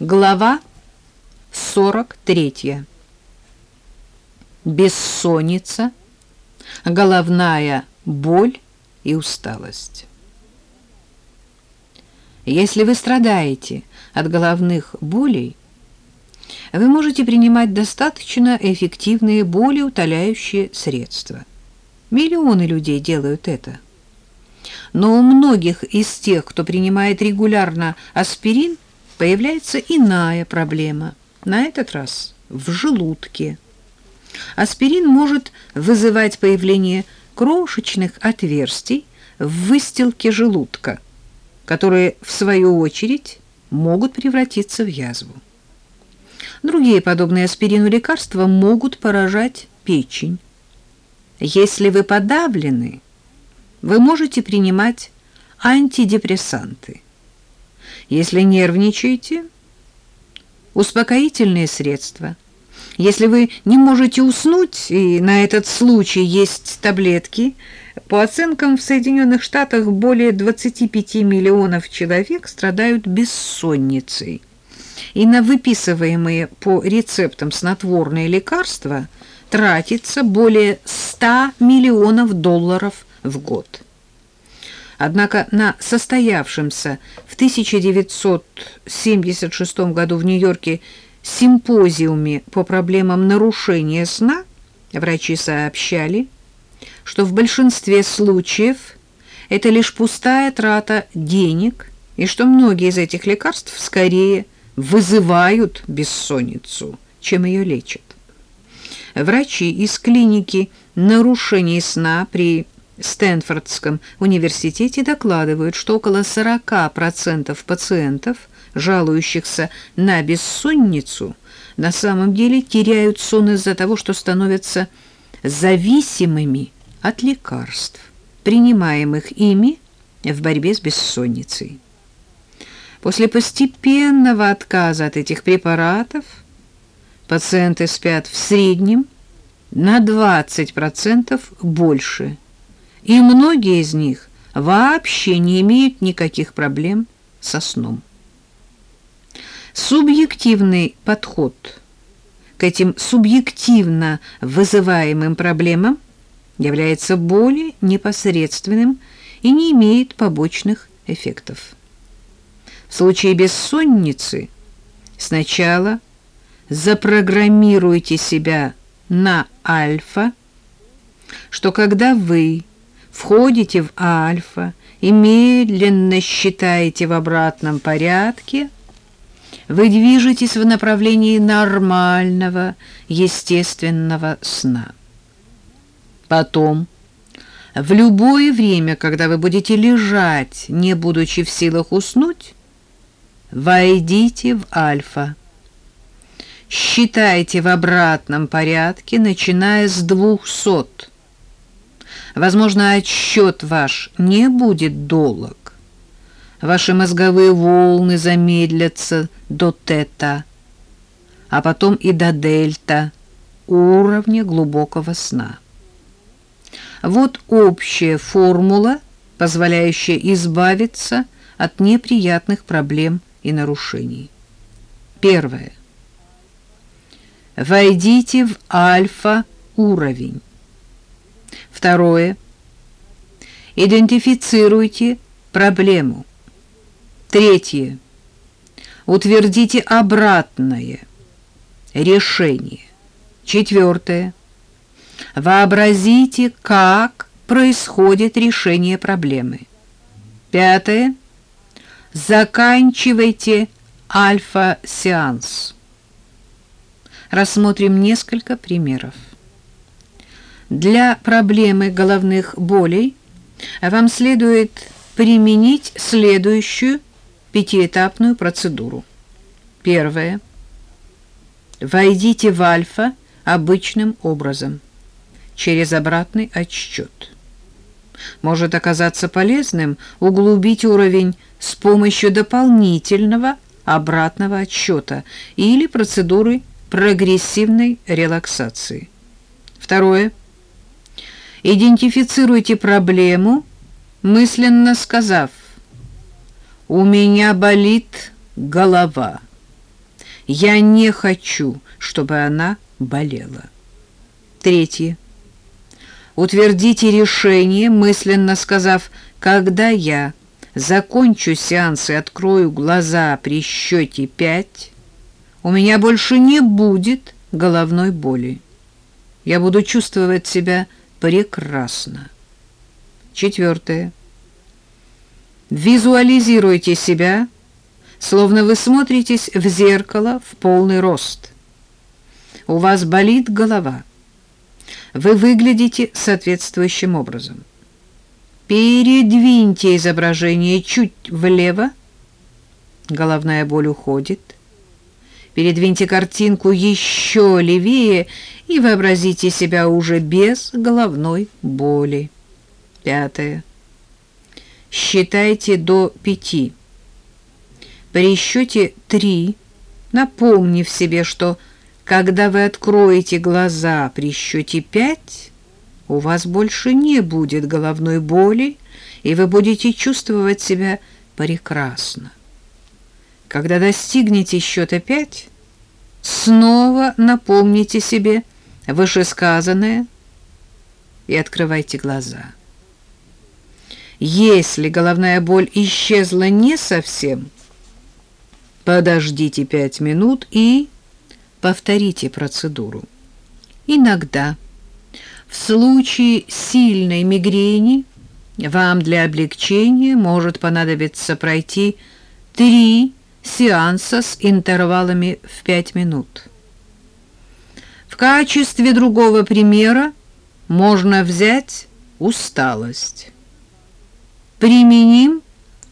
Глава 43. Бессонница, головная боль и усталость. Если вы страдаете от головных болей, вы можете принимать достаточно эффективные болеутоляющие средства. Миллионы людей делают это. Но у многих из тех, кто принимает регулярно аспирин, появляется иная проблема, на этот раз в желудке. Аспирин может вызывать появление крошечных отверстий в выстилке желудка, которые, в свою очередь, могут превратиться в язву. Другие подобные аспирину лекарства могут поражать печень. Если вы подавлены, вы можете принимать антидепрессанты. Если нервничаете, успокоительные средства. Если вы не можете уснуть, и на этот случай есть таблетки, по оценкам в Соединенных Штатах более 25 миллионов человек страдают бессонницей. И на выписываемые по рецептам снотворные лекарства тратится более 100 миллионов долларов в год. Однако на состоявшемся в 1976 году в Нью-Йорке симпозиуме по проблемам нарушения сна врачи сообщали, что в большинстве случаев это лишь пустая трата денег и что многие из этих лекарств скорее вызывают бессонницу, чем ее лечат. Врачи из клиники нарушений сна при Стэнфордском университете докладывают, что около 40% пациентов, жалующихся на бессонницу, на самом деле теряют сон из-за того, что становятся зависимыми от лекарств, принимаемых ими в борьбе с бессонницей. После постепенного отказа от этих препаратов пациенты спят в среднем на 20% больше и многие из них вообще не имеют никаких проблем со сном. Субъективный подход к этим субъективно вызываемым проблемам является более непосредственным и не имеет побочных эффектов. В случае бессонницы сначала запрограммируйте себя на альфа, что когда вы входите в альфа и медленно считаете в обратном порядке, вы движетесь в направлении нормального, естественного сна. Потом, в любое время, когда вы будете лежать, не будучи в силах уснуть, войдите в альфа. Считайте в обратном порядке, начиная с двухсот. Возможно, отсчет ваш не будет долг. Ваши мозговые волны замедлятся до тета, а потом и до дельта, уровня глубокого сна. Вот общая формула, позволяющая избавиться от неприятных проблем и нарушений. Первое. Войдите в альфа-уровень. Второе. Идентифицируйте проблему. Третье. Утвердите обратное решение. Четвертое. Вообразите, как происходит решение проблемы. Пятое. Заканчивайте альфа-сеанс. Рассмотрим несколько примеров. Для проблемы головных болей вам следует применить следующую пятиэтапную процедуру. Первое. Войдите в альфа обычным образом, через обратный отсчет. Может оказаться полезным углубить уровень с помощью дополнительного обратного отсчета или процедуры прогрессивной релаксации. Второе. Идентифицируйте проблему, мысленно сказав «У меня болит голова». Я не хочу, чтобы она болела. Третье. Утвердите решение, мысленно сказав, когда я закончу сеанс и открою глаза при счете пять, у меня больше не будет головной боли. Я буду чувствовать себя прекрасно. Четвертое. Визуализируйте себя, словно вы смотритесь в зеркало в полный рост. У вас болит голова. Вы выглядите соответствующим образом. Передвиньте изображение чуть влево. Головная боль уходит. Передвиньте картинку еще левее и вообразите себя уже без головной боли. Пятое. Считайте до пяти. При счете три, напомнив себе, что когда вы откроете глаза при счете пять, у вас больше не будет головной боли, и вы будете чувствовать себя прекрасно. Когда достигнете счета пять, снова напомните себе вышесказанное и открывайте глаза. Если головная боль исчезла не совсем, подождите пять минут и повторите процедуру. Иногда в случае сильной мигрени вам для облегчения может понадобиться пройти три сеанса с интервалами в 5 минут. В качестве другого примера можно взять усталость. Применим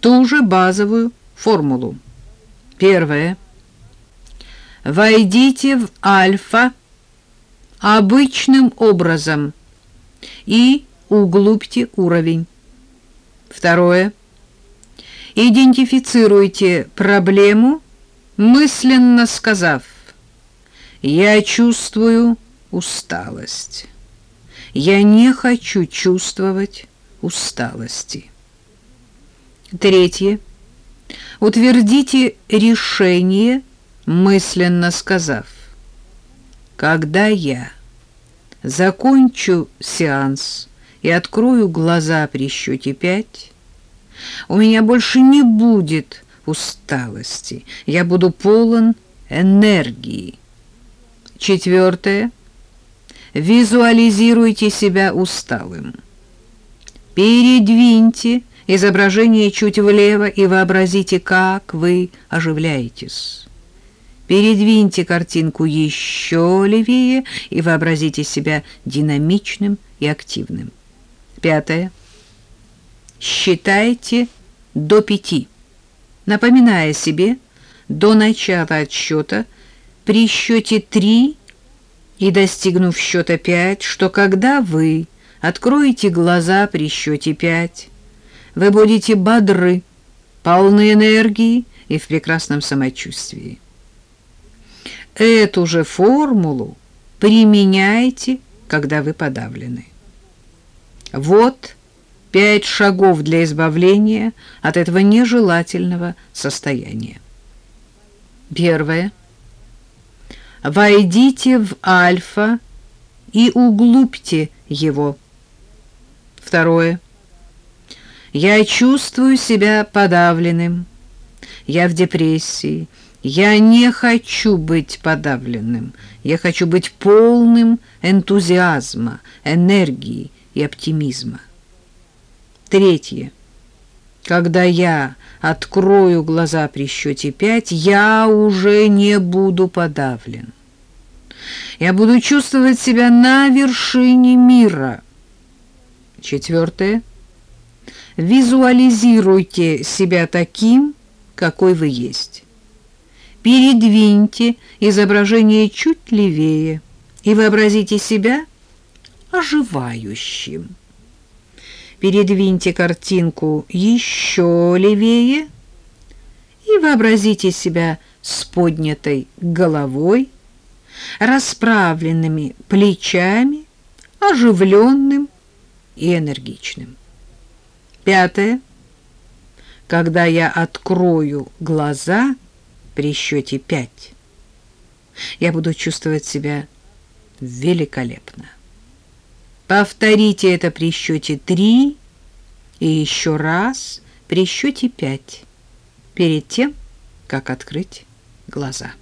ту же базовую формулу. Первое. Войдите в альфа обычным образом и углубьте уровень. Второе. Идентифицируйте проблему, мысленно сказав «Я чувствую усталость». «Я не хочу чувствовать усталости». Третье. Утвердите решение, мысленно сказав «Когда я закончу сеанс и открою глаза при счете пять, у меня больше не будет усталости. Я буду полон энергии. Четвертое. Визуализируйте себя усталым. Передвиньте изображение чуть влево и вообразите, как вы оживляетесь. Передвиньте картинку еще левее и вообразите себя динамичным и активным. Пятое считайте до пяти, напоминая себе до начала отсчета при счете три и достигнув счета пять, что когда вы откроете глаза при счете пять, вы будете бодры, полны энергии и в прекрасном самочувствии. Эту же формулу применяйте, когда вы подавлены. Вот пять шагов для избавления от этого нежелательного состояния. Первое. Войдите в альфа и углубьте его. Второе. Я чувствую себя подавленным. Я в депрессии. Я не хочу быть подавленным. Я хочу быть полным энтузиазма, энергии и оптимизма. Третье. Когда я открою глаза при счете пять, я уже не буду подавлен. Я буду чувствовать себя на вершине мира. Четвертое. Визуализируйте себя таким, какой вы есть. Передвиньте изображение чуть левее и вообразите себя оживающим передвиньте картинку еще левее и вообразите себя с поднятой головой, расправленными плечами, оживленным и энергичным. Пятое. Когда я открою глаза при счете пять, я буду чувствовать себя великолепно. Повторите это при счете три и еще раз при счете пять перед тем, как открыть глаза.